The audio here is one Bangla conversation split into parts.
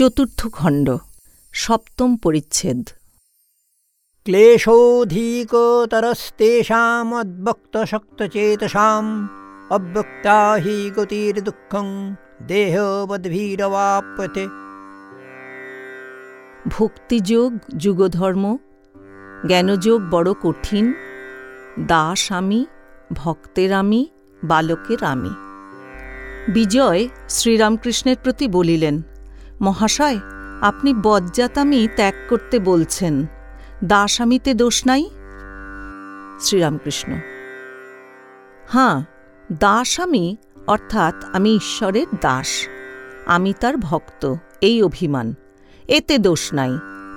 চতুর্থ খণ্ড সপ্তম পরিচ্ছেদ। ক্লেশোऽধিকতরস্তেষামদ্ভক্তশক্তচেতসাम् অব্যক্তা হি গতির্দুঃখং দেহবদ্ভিরবাপ্যতে ভক্তিযোগ যুগধর্ম জ্ঞানযোগ বড় কঠিন দাস আমি ভক্তের আমি বালকের আমি বিজয় শ্রীরামকৃষ্ণের প্রতি বলিলেন মহাশয়, আপনি বজ্জাতামি ত্যাগ করতে বলছেন। দাসামিতে দোষ নাই? শ্রীরামকৃষ্ণ। হাঁ দাস আমি অর্থাৎ আমি ঈশ্বরের দাস। আমি তার ভক্ত, এই অভিমান। এতে দোষ নাই,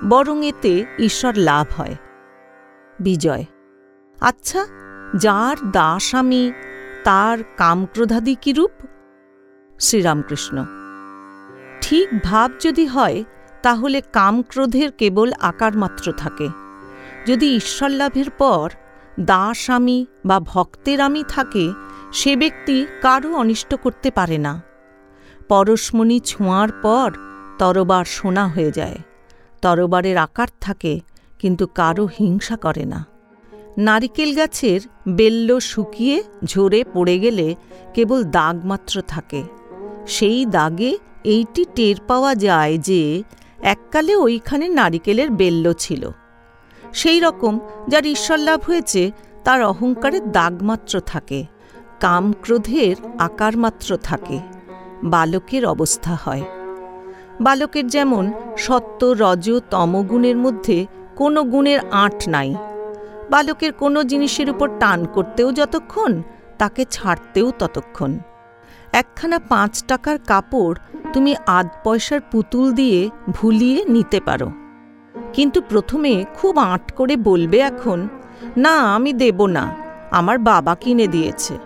বরং এতে ঈশ্বর লাভ হয়। বিজয়। আচ্ছা যার দাস আমি তার কামক্রোধাদি কিরূপ? শ্রীরামকৃষ্ণ। ঠিক ভাব যদি হয়, তাহলে কামক্রোধের কেবল আকার মাত্র থাকে। যদি ঈশ্বর লাভের পর দাস আমি বা ভক্তের আমি থাকে, সে ব্যক্তি কারও অনিষ্ট করতে পারে না। পরশমণি ছোঁয়ার পর তরবার সোনা হয়ে যায়। তরবারের আকার থাকে, কিন্তু কারও হিংসা করে না। নারিকেল গাছের বেল্ল শুকিয়ে ঝরে পড়ে গেলে কেবল দাগ মাত্র থাকে। সেই দাগে এইটি টের পাওয়া যায় যে এককালে ওইখানে নারিকেলের বেল্ল ছিল। সেই রকম যার ঈশ্বরলাভ হয়েছে, তার অহংকারের দাগমাত্র থাকে কাম ক্রোধের আকার মাত্র থাকে, বালকের অবস্থা হয়। বালকের যেমন সত্য, রজ, তমগুণের মধ্যে কোনো গুণের আঁট নাই। বালকের কোনো জিনিসের উপর টান করতেও যতক্ষণ, তাকে ছাড়তেও ততক্ষণ। একখানা পাঁচ টাকার কাপড় তুমি আধ পয়সার পুতুল দিয়ে ভুলিয়ে নিতে পারো। কিন্তু প্রথমে খুব আঁট করে বলবে এখন, না, আমি দেব না। আমার বাবা কিনে দিয়েছে।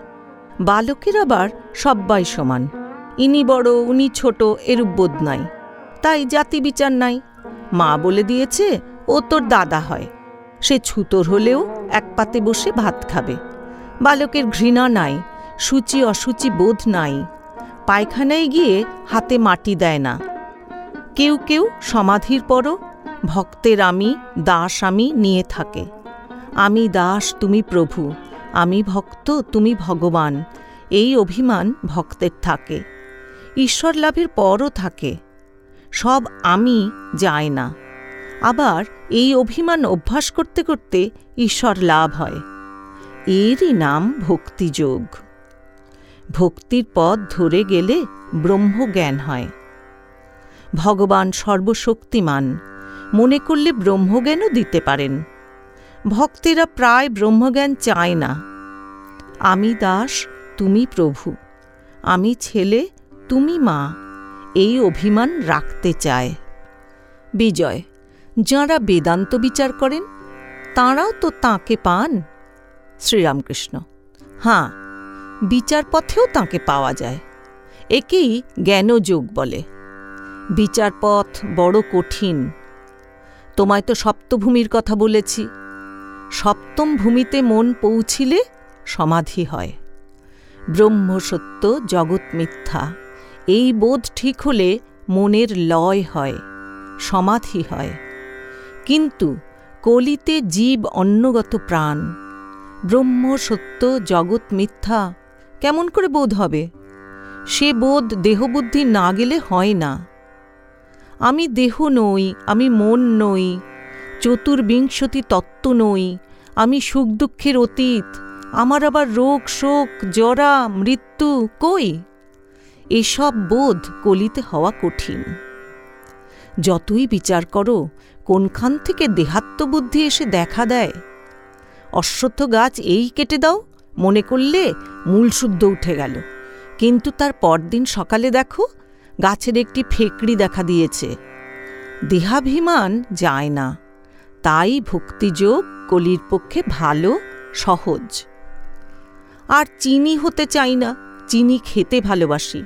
বালকের আবার সব্বাই সমান। ইনি বড়, উনি ছোট, এরূপ বোধ নাই। তাই জাতি বিচার নাই। মা বলে দিয়েছে, ও তোর দাদা হয়। সে ছুতোর হলেও এক পাতে বসে ভাত খাবে। বালকের ঘৃণা নাই। সূচি অসুচি বোধ নাই। পায়খানায় গিয়ে হাতে মাটি দেয় না। কেউ কেউ সমাধির পরও ভক্তের আমি, দাস আমি নিয়ে থাকে। আমি দাস, তুমি প্রভু। আমি ভক্ত, তুমি ভগবান। এই অভিমান ভক্তের থাকে। ঈশ্বর লাভের পরও থাকে। সব আমি যায় না। আবার এই অভিমান অভ্যাস করতে করতে ঈশ্বর লাভ হয়। এরই নাম ভক্তিযোগ। ভক্তির পথ ধরে গেলে ব্রহ্মজ্ঞান হয়। ভগবান সর্বশক্তিমান, মনে করলে ব্রহ্মজ্ঞানও দিতে পারেন। ভক্তেরা প্রায় ব্রহ্মজ্ঞান চায় না। আমি দাস, তুমি প্রভু, আমি ছেলে, তুমি মা, এই অভিমান রাখতে চায়। বিজয়, যাঁরা বেদান্ত বিচার করেন, তাঁরাও তো তাঁকে পান। শ্রীরামকৃষ্ণ, হাঁ বিচার পথেও তাঁকে পাওয়া যায়। একেই জ্ঞানযোগ বলে। বিচার পথ বড় কঠিন। তোমায় তো সপ্তভূমির কথা বলেছি। সপ্তম ভূমিতে মন পৌঁছিলে সমাধি হয়। ব্রহ্ম সত্য, জগৎ মিথ্যা, এই বোধ ঠিক হলে মনের লয় হয়, সমাধি হয়। কিন্তু কলিতে জীব অন্নগত প্রাণ, ব্রহ্ম সত্য, জগৎ মিথ্যা কেমন করে বোধ হবে? সে বোধ দেহবুদ্ধি না গেলে হয় না। আমি দেহ নই, আমি মন নই, চতুর্বিংশতি তত্ত্ব নই, আমি সুখ দুঃখের অতীত, আমার আবার রোগ, শোক, জরা, মৃত্যু কই? এসব বোধ কলিতে হওয়া কঠিন। যতই বিচার করো, কোনখান থেকে দেহাত্মবুদ্ধি এসে দেখা দেয়? অশ্বত্থ গাছ এই কেটে দাও। মনে করলে মূল শুদ্ধ উঠে গেল। কিন্তু তার পরদিন সকালে দেখো, গাছের একটি ফেকড়ি দেখা দিয়েছে। দেহাভিমান যায় না। তাই ভক্তিযোগ কলির পক্ষে ভালো, সহজ। আর চিনি হতে চাই না, চিনি খেতে ভালোবাসি।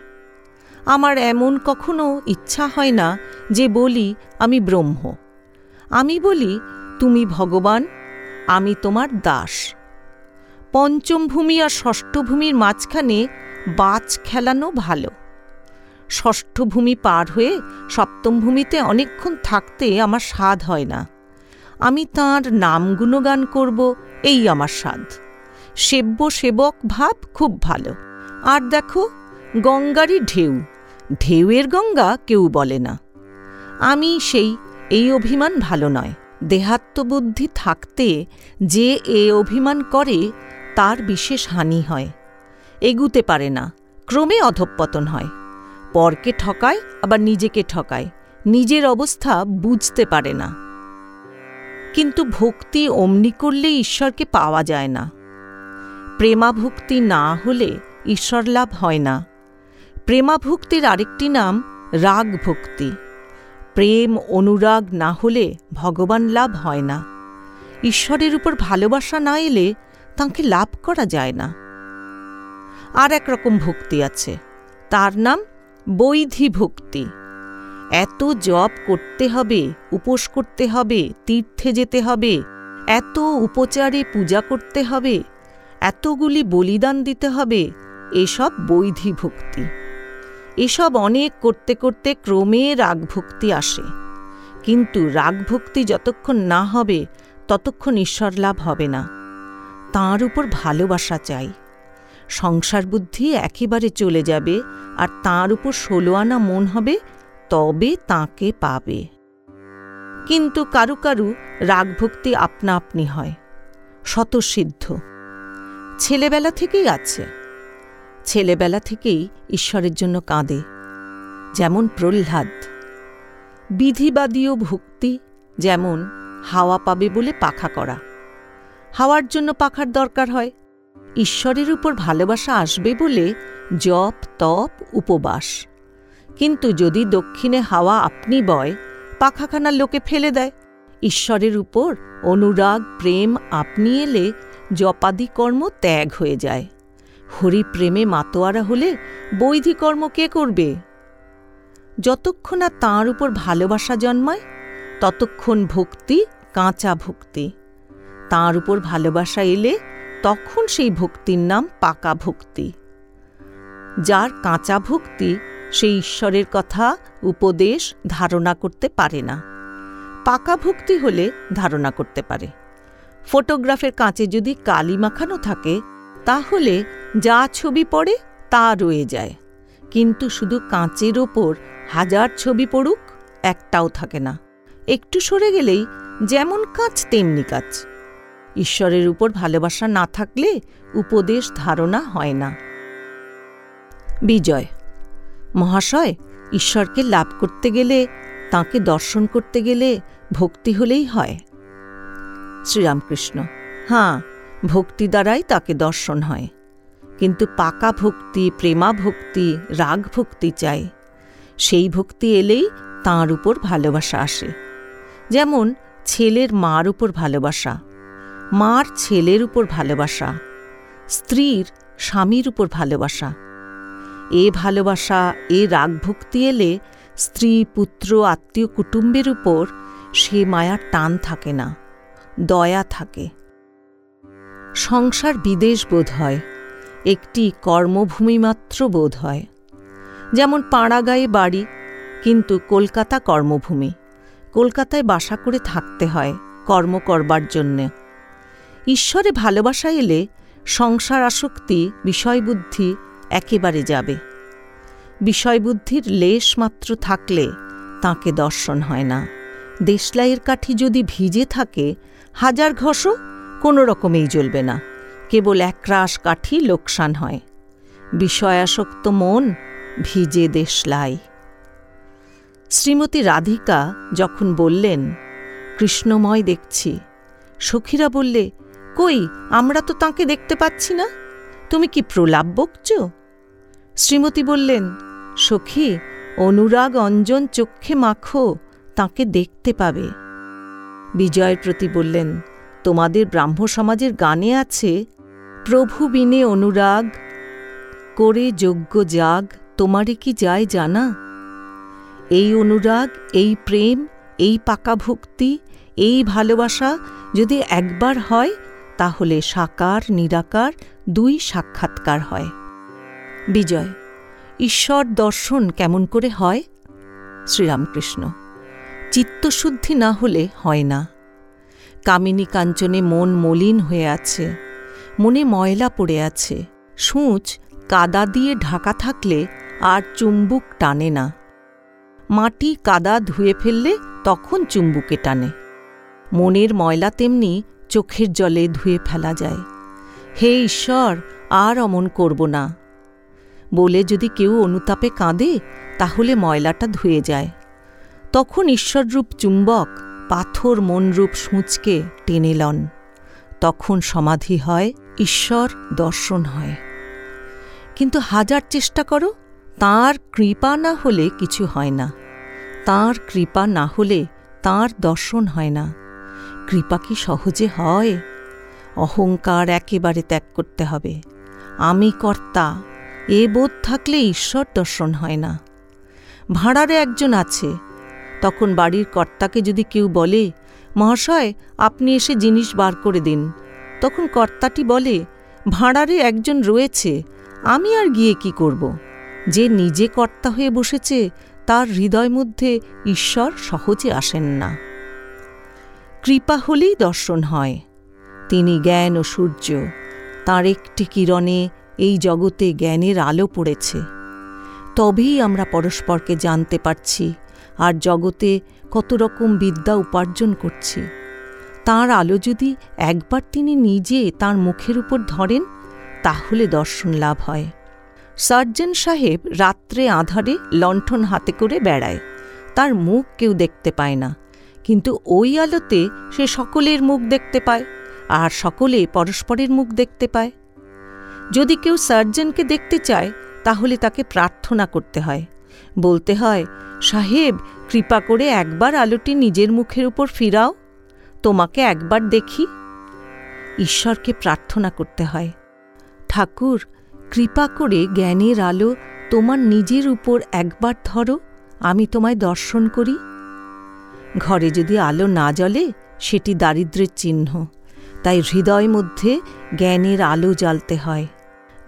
আমার এমন কখনো ইচ্ছা হয় না যে বলি, আমি ব্রহ্ম। আমি বলি, তুমি ভগবান, আমি তোমার দাস। পঞ্চম ভূমি আর ষষ্ঠ ভূমির মাঝখানে বাজ খেলানো ভালো। ষষ্ঠ ভূমি পার হয়ে সপ্তম ভূমিতে অনেকক্ষণ থাকতে আমার স্বাদ হয় না। আমি তাঁর নাম গুণগান করব, এই আমার স্বাদ। সেব্য সেবক ভাব খুব ভালো। আর দেখো, গঙ্গারই ঢেউ। ঢেউয়ের গঙ্গা কেউ বলে না। আমি সেই, এই অভিমান ভালো নয়। দেহাত্মবুদ্ধি থাকতে যে এ অভিমান করে তার বিশেষ হানি হয়। এগুতে পারে না, ক্রমে অধঃপতন হয়। পরকে ঠকায়, আবার নিজেকে ঠকায়। নিজের অবস্থা বুঝতে পারে না। কিন্তু ভক্তি অমনি করলে ঈশ্বরকে পাওয়া যায় না। প্রেমাভক্তি না হলে ঈশ্বর লাভ হয় না। প্রেমাভক্তির আরেকটি নাম রাগ ভক্তি প্রেম অনুরাগ না হলে ভগবান লাভ হয় না। ঈশ্বরের উপর ভালোবাসা না এলে তাঁকে লাভ করা যায় না। আর এক রকম ভক্তি আছে। তার নাম বৈধি ভক্তি। এত জপ করতে হবে, উপোস করতে হবে, তীর্থে যেতে হবে, এত উপচারে পূজা করতে হবে, এতগুলি বলিদান দিতে হবে, এসব বৈধি ভক্তি। এসব অনেক করতে করতে ক্রমে রাগভক্তি আসে। কিন্তু রাগভক্তি যতক্ষণ না হবে, ততক্ষণ ঈশ্বর লাভ হবে না। তাঁর উপর ভালোবাসা চাই। সংসার বুদ্ধি একেবারে চলে যাবে আর তাঁর উপর ষোলো আনা মন হবে, তবে তাকে পাবে। কিন্তু কারু কারু রাগভক্তি আপনা আপনি হয়। শতসিদ্ধ ছেলেবেলা থেকেই আছে। ছেলেবেলা থেকেই ঈশ্বরের জন্য কাঁদে। যেমন প্রহ্লাদ। বিধিবাদীয় ভক্তি যেমন হাওয়া পাবে বলে পাখা করা। হাওয়ার জন্য পাখার দরকার হয়। ঈশ্বরের উপর ভালোবাসা আসবে বলে জপ, তপ, উপবাস। কিন্তু যদি দক্ষিণে হাওয়া আপনি বয় পাখাখানার লোকে ফেলে দেয়। ঈশ্বরের উপর অনুরাগ, প্রেম, আপনি এলে জপাদি কর্ম ত্যাগ হয়ে যায়। হরিপ্রেমে মাতোয়ারা হলে বৈধি কর্ম কে করবে? যতক্ষণ না তাঁর উপর ভালোবাসা জন্মায়, ততক্ষণ ভক্তি কাঁচা ভক্তি। তাঁর উপর ভালোবাসা এলে তখন সেই ভক্তির নাম পাকা ভক্তি। যার কাঁচা ভক্তি সেই ঈশ্বরের কথা, উপদেশ ধারণা করতে পারে না। পাকা ভক্তি হলে ধারণা করতে পারে। ফটোগ্রাফের কাঁচে যদি কালি মাখানো থাকে, তাহলে যা ছবি পড়ে তা রয়ে যায়। কিন্তু শুধু কাঁচের ওপর হাজার ছবি পড়ুক, একটাও থাকে না। একটু সরে গেলেই যেমন কাঁচ, তেমনি কাজ ঈশ্বরের উপর ভালোবাসা না থাকলে উপদেশ, ধারণা হয় না। বিজয়। মহাশয়, ঈশ্বরকে লাভ করতে গেলে, তাকে দর্শন করতে গেলে ভক্তি হলেই হয়। শ্রীরামকৃষ্ণ। হাঁ, ভক্তি দ্বারাই তাকে দর্শন হয়। কিন্তু পাকা ভক্তি, প্রেমা ভক্তি, রাগ ভক্তি চাই। সেই ভক্তি এলেই তাঁর উপর ভালোবাসা আসে। যেমন ছেলের মার উপর ভালোবাসা। মার ছেলের উপর ভালোবাসা, স্ত্রীর স্বামীর উপর ভালোবাসা। এ ভালোবাসা, এ রাগভক্তি এলে স্ত্রী, পুত্র, আত্মীয়, কুটুম্বের উপর সে মায়ার টান থাকে না, দয়া থাকে। সংসার বিদেশ বোধ হয়, একটি কর্মভূমি মাত্র বোধ হয়। যেমন পাড়াগায়ে বাড়ি, কিন্তু কলকাতা কর্মভূমি। কলকাতায় বাসা করে থাকতে হয় কর্ম করবার জন্যে। ঈশ্বরে ভালোবাসা এলে সংসার আসক্তি বিষয়বুদ্ধি একেবারে যাবে। বিষয়বুদ্ধির লেশ মাত্র থাকলে তাকে দর্শন হয় না। দেশলাইয়ের কাঠি যদি ভিজে থাকে, হাজার ঘষও কোনো রকমেই জ্বলবে না। কেবল একরাশ কাঠি লোকসান হয়। বিষয়াসক্ত মন ভিজে দেশলাই। শ্রীমতী রাধিকা যখন বললেন, কৃষ্ণময় দেখছি। সখীরা বললে কই, আমরা তো তাকে দেখতে পাচ্ছি না। তুমি কি প্রলাপ বকছ? শ্রীমতী বললেন, সখী, অনুরাগ অঞ্জন চক্ষে মাখো, তাকে দেখতে পাবে। বিজয়ের প্রতি বললেন, তোমাদের ব্রাহ্ম সমাজের গানে আছে, প্রভু বিনে অনুরাগ, করে যোগ্য জাগ তোমারে কি যায় জানা? এই অনুরাগ, এই প্রেম, এই পাকা ভক্তি, এই ভালোবাসা যদি একবার হয় তাহলে সাকার, নিরাকার দুই সাক্ষাৎকার হয়। বিজয়, ঈশ্বর দর্শন কেমন করে হয়? শ্রীরামকৃষ্ণ, চিত্তশুদ্ধি না হলে হয় না। কামিনী কাঞ্চনে মন মলিন হয়ে আছে, মনে ময়লা পড়ে আছে। সূচ কাদা দিয়ে ঢাকা থাকলে আর চুম্বুক টানে না। মাটি কাদা ধুয়ে ফেললে তখন চুম্বুকে টানে। মনের ময়লা তেমনি চোখের জলে ধুয়ে ফেলা যায়। হে ঈশ্বর, আর অমন করব না। বলে যদি কেউ অনুতাপে কাঁদে, তাহলে ময়লাটা ধুয়ে যায়। তখন ঈশ্বররূপ চুম্বক, পাথর মনরূপ সূঁচকে টেনে লন। তখন সমাধি হয়, ঈশ্বর দর্শন হয়। কিন্তু হাজার চেষ্টা করো, তার কৃপা না হলে কিছু হয় না। তার কৃপা না হলে তার দর্শন হয় না। কৃপা কি সহজে হয়? অহংকার একেবারে ত্যাগ করতে হবে। আমি কর্তা, এ বোধ থাকলে ঈশ্বর দর্শন হয় না। ভাড়ারে একজন আছে। তখন বাড়ির কর্তাকে যদি কেউ বলে, মহাশয়, আপনি এসে জিনিস বার করে দিন। তখন কর্তাটি বলে, ভাড়ারে একজন রয়েছে, আমি আর গিয়ে কি করব? যে নিজে কর্তা হয়ে বসেছে, তার হৃদয় মধ্যে ঈশ্বর সহজে আসেন না। কৃপা হলেই দর্শন হয়। তিনি জ্ঞান ও সূর্য। তার একটি কিরণে এই জগতে জ্ঞানের আলো পড়েছে। তবেই আমরা পরস্পরকে জানতে পারছি আর জগতে কত রকম বিদ্যা উপার্জন করছি। তার আলো যদি একবার তিনি নিজে তার মুখের উপর ধরেন, তাহলে দর্শন লাভ হয়। সার্জন সাহেব রাত্রে আধারে লণ্ঠন হাতে করে বেড়ায়। তার মুখ কেউ দেখতে পায় না। কিন্তু ওই আলোতে সে সকলের মুখ দেখতে পায়, আর সকলে পরস্পরের মুখ দেখতে পায়। যদি কেউ সার্জনকে দেখতে চায়, তাহলে তাকে প্রার্থনা করতে হয়। বলতে হয়, সাহেব, কৃপা করে একবার আলোটি নিজের মুখের উপর ফিরাও। তোমাকে একবার দেখি। ঈশ্বরকে প্রার্থনা করতে হয়। ঠাকুর, কৃপা করে জ্ঞানের আলো তোমার নিজের উপর একবার ধরো, আমি তোমায় দর্শন করি। ঘরে যদি আলো না জ্বলে, সেটি দারিদ্রের চিহ্ন। তাই হৃদয় মধ্যে জ্ঞানের আলো জ্বালতে হয়।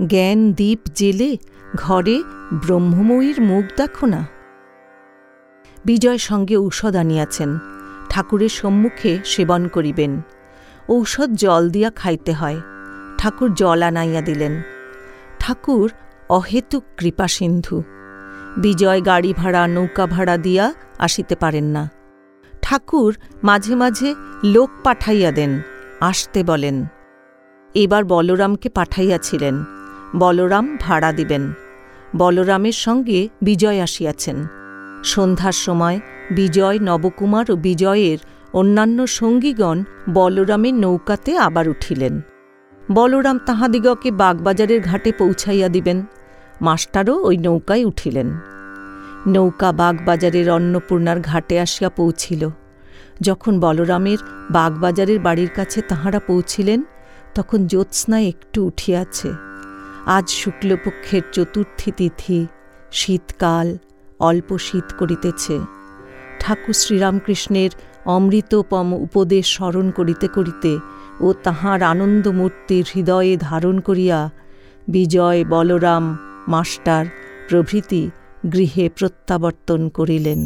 জ্ঞান দ্বীপ জেলে, ঘরে ব্রহ্মময়ীর মুখ দেখো না। বিজয় সঙ্গে ঔষধ আনিয়াছেন। ঠাকুরের সম্মুখে সেবন করিবেন। ঔষধ জল দিয়া খাইতে হয়। ঠাকুর জল আনাইয়া দিলেন। ঠাকুর অহেতুক কৃপা সিন্ধু। বিজয় গাড়ি ভাড়া, নৌকা ভাড়া দিয়া আসিতে পারেন না। ঠাকুর মাঝে মাঝে লোক পাঠাইয়া দেন, আসতে বলেন। এবার বলরামকে পাঠাইয়াছিলেন, বলরাম ভাড়া দিবেন। বলরামের সঙ্গে বিজয় আসিয়াছেন। সন্ধ্যার সময় বিজয়, নবকুমার ও বিজয়ের অন্যান্য সঙ্গীগণ বলরামের নৌকাতে আবার উঠিলেন। বলরাম তাহাদিগকে বাগবাজারের ঘাটে পৌঁছাইয়া দিবেন, মাস্টারও ওই নৌকায় উঠিলেন। নৌকা বাগবাজারের অন্নপূর্ণার ঘাটে আসিয়া পৌঁছিল। যখন বলরামের বাগবাজারের বাড়ির কাছে তাহারা পৌঁছিলেন, তখন জ্যোৎস্না একটু উঠিয়াছে। আজ শুক্লপক্ষের চতুর্থী তিথি, শীতকাল, অল্প শীত করিতেছে। ঠাকুর শ্রীরামকৃষ্ণের অমৃতপম উপদেশ স্মরণ করিতে করিতে ও তাহার আনন্দমূর্তির হৃদয়ে ধারণ করিয়া বিজয় বলরাম, মাস্টার প্রভৃতি গৃহে প্রত্যাবর্তন করিলেন।